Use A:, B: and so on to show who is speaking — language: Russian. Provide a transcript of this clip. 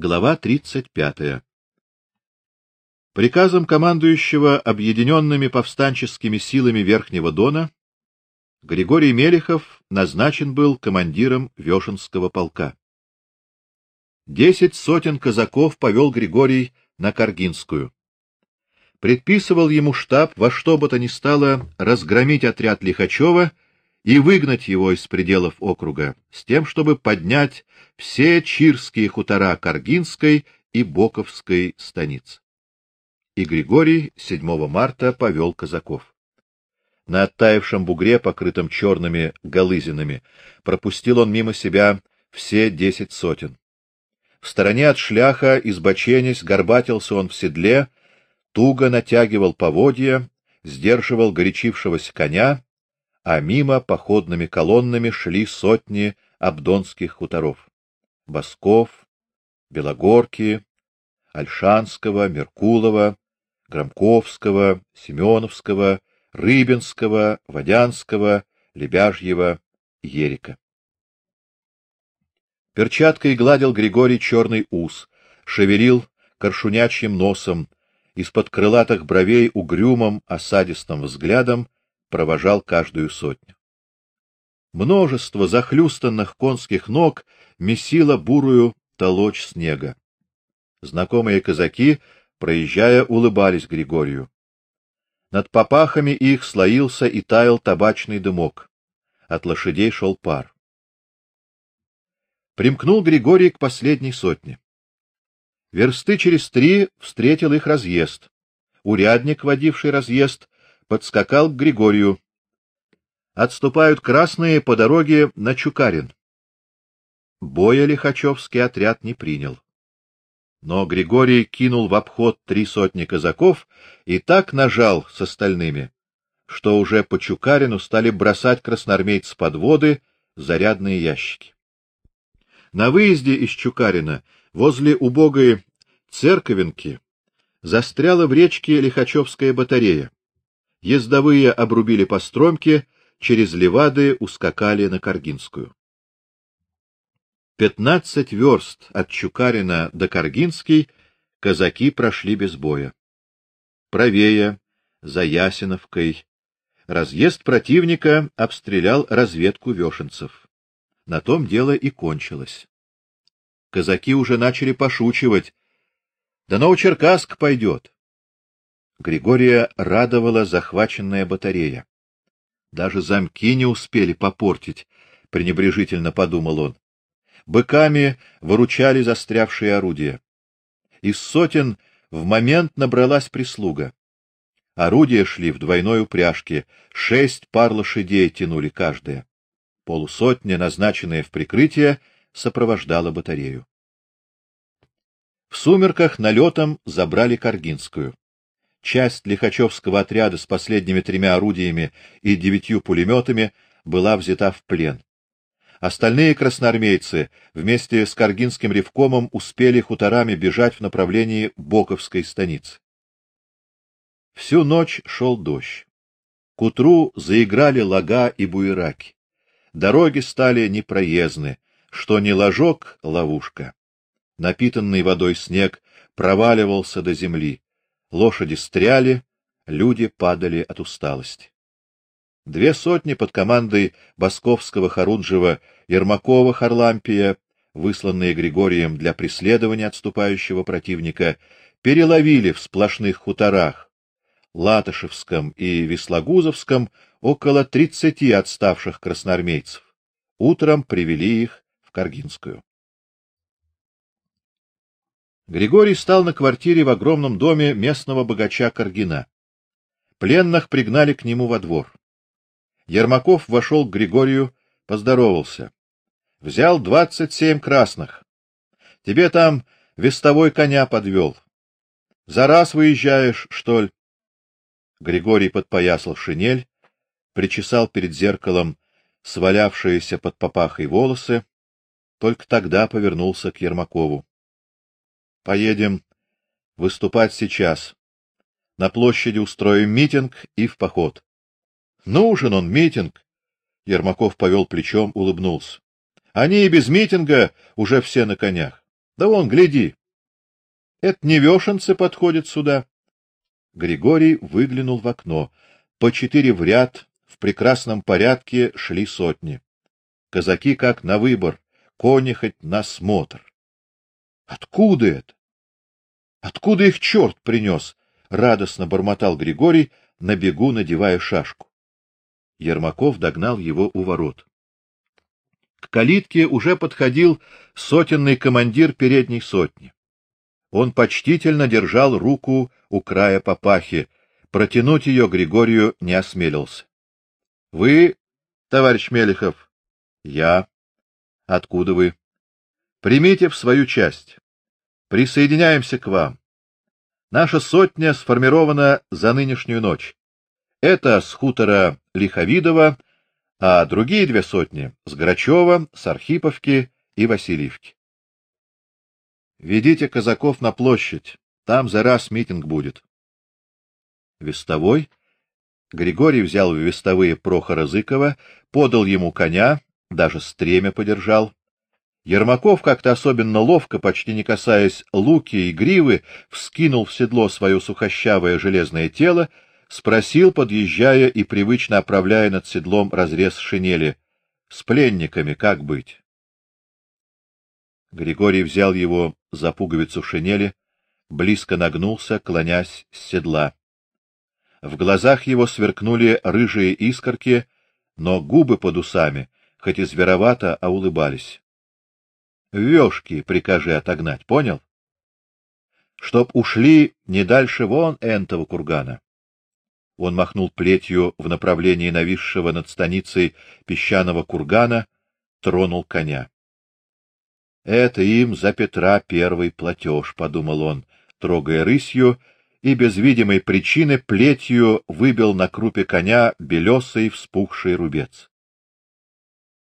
A: Глава 35. Приказом командующего объединенными повстанческими силами Верхнего Дона Григорий Мелехов назначен был командиром Вешенского полка. Десять сотен казаков повел Григорий на Каргинскую. Предписывал ему штаб во что бы то ни стало разгромить отряд Лихачева и выгнать его из пределов округа, с тем, чтобы поднять все чирские хутора Каргинской и Боковской станиц. И Григорий 7 марта повел казаков. На оттаившем бугре, покрытом черными галызинами, пропустил он мимо себя все десять сотен. В стороне от шляха, избоченясь, горбатился он в седле, туго натягивал поводья, сдерживал горячившегося коня, а мимо походными колоннами шли сотни абдонских хуторов: Босков, Белогорки, Альшанского, Меркулова, Громковского, Семеновского, Рыбинского, Водянского, Лебяжьего, Ерика. Перчаткой гладил Григорий черный ус, шевелил коршунячьим носом, из-под крылатых бровей угрюмым осадистым взглядом провожал каждую сотню. Множество захлюстанных конских ног месило бурую толочь снега. Знакомые казаки, проезжая, улыбались Григорию. Над попахами их слоился и таял табачный дымок. От лошадей шел пар. Примкнул Григорий к последней сотне. Версты через три встретил их разъезд. Урядник, водивший разъезд, подскакал к Григорию. Отступают красные по дороге на Чукарин. Боя Лихачевский отряд не принял. Но Григорий кинул в обход три сотни казаков и так нажал с остальными, что уже по Чукарину стали бросать красноармейцы подводы, зарядные ящики. На выезде из Чукарина, возле убогой церковинки, застряла в речке Лихачевская батарея. Ездовые обрубили по стромке, через левады ускакали на Каргинскую. Пятнадцать верст от Чукарина до Каргинской казаки прошли без боя. Правее, за Ясиновкой, разъезд противника обстрелял разведку вешенцев. На том дело и кончилось. Казаки уже начали пошучивать: "Да Новочеркасск пойдет. Григория радовала захваченная батарея. Даже замки не успели попортить, пренебрежительно подумал он. Быками выручали застрявшие орудия. Из сотен в момент набралась прислуга. Орудия шли в двойной упряжке, шесть пар лошадей тянули каждая. Полусотня, назначенная в прикрытие, сопровождала батарею. В сумерках налетом забрали Каргинскую часть Лихачевского отряда с последними тремя орудиями и девятью пулеметами была взята в плен. Остальные красноармейцы вместе с Каргинским ревкомом успели хуторами бежать в направлении Боковской станицы. Всю ночь шел дождь. К утру заиграли лага и буераки. Дороги стали непроездны, что не ложок ловушка. Напитанный водой снег проваливался до земли лошади стряли, люди падали от усталости. Две сотни под командой Басковского, Харунжева, Ермакова, Харлампия, высланные Григорием для преследования отступающего противника, переловили в сплошных хуторах Латышевском и Веслагузовском около тридцати отставших красноармейцев. Утром привели их в Каргинскую. Григорий стал на квартире в огромном доме местного богача Каргина. Пленных пригнали к нему во двор. Ермаков вошел к Григорию, поздоровался. Взял двадцать семь красных. Тебе там вестовой коня подвел. За раз выезжаешь, что ли? Григорий подпоясал шинель, причесал перед зеркалом свалявшиеся под попахой волосы, только тогда повернулся к Ермакову. Поедем выступать сейчас. На площади устроим митинг и в поход. Нужен он митинг. Ермаков повел плечом, улыбнулся. Они и без митинга уже все на конях. Да вон, гляди. Это не вешенцы подходят сюда. Григорий выглянул в окно. По четыре в ряд в прекрасном порядке шли сотни. Казаки как на выбор, кони хоть на смотр. Откуда это? Откуда их черт принес? радостно бормотал Григорий, на бегу надевая шашку. Ермаков догнал его у ворот. К калитке уже подходил сотенный командир передней сотни. Он почтительно держал руку у края папахи, протянуть ее Григорию не осмелился. Вы, товарищ Мелихов? Я. Откуда вы? Примите в свою часть. Присоединяемся к вам. Наша сотня сформирована за нынешнюю ночь. Это с хутора Лиховидова, а другие две сотни с Грачева, с Архиповки и Васильевки. Ведите казаков на площадь, там за раз митинг будет. Вестовой Григорий взял в вестовые Прохора Зыкова, подал ему коня, даже стремя подержал. Ермаков как-то особенно ловко, почти не касаясь луки и гривы, вскинул в седло свое сухощавое железное тело, спросил, подъезжая и привычно оправляя над седлом разрез шинели: "С пленниками как быть?" Григорий взял его за пуговицу шинели, близко нагнулся, клонясь с седла. В глазах его сверкнули рыжие искорки, но губы под усами, хоть и зверовато, а улыбались. Вёшки прикажи отогнать, понял? Чтоб ушли не дальше вон энтого кургана. Он махнул плетью в направлении нависшего над станицей песчаного кургана, тронул коня. Это им за Петра первый платеж, подумал он, трогая рысью и без видимой причины плетью выбил на крупе коня белесый вспухший рубец.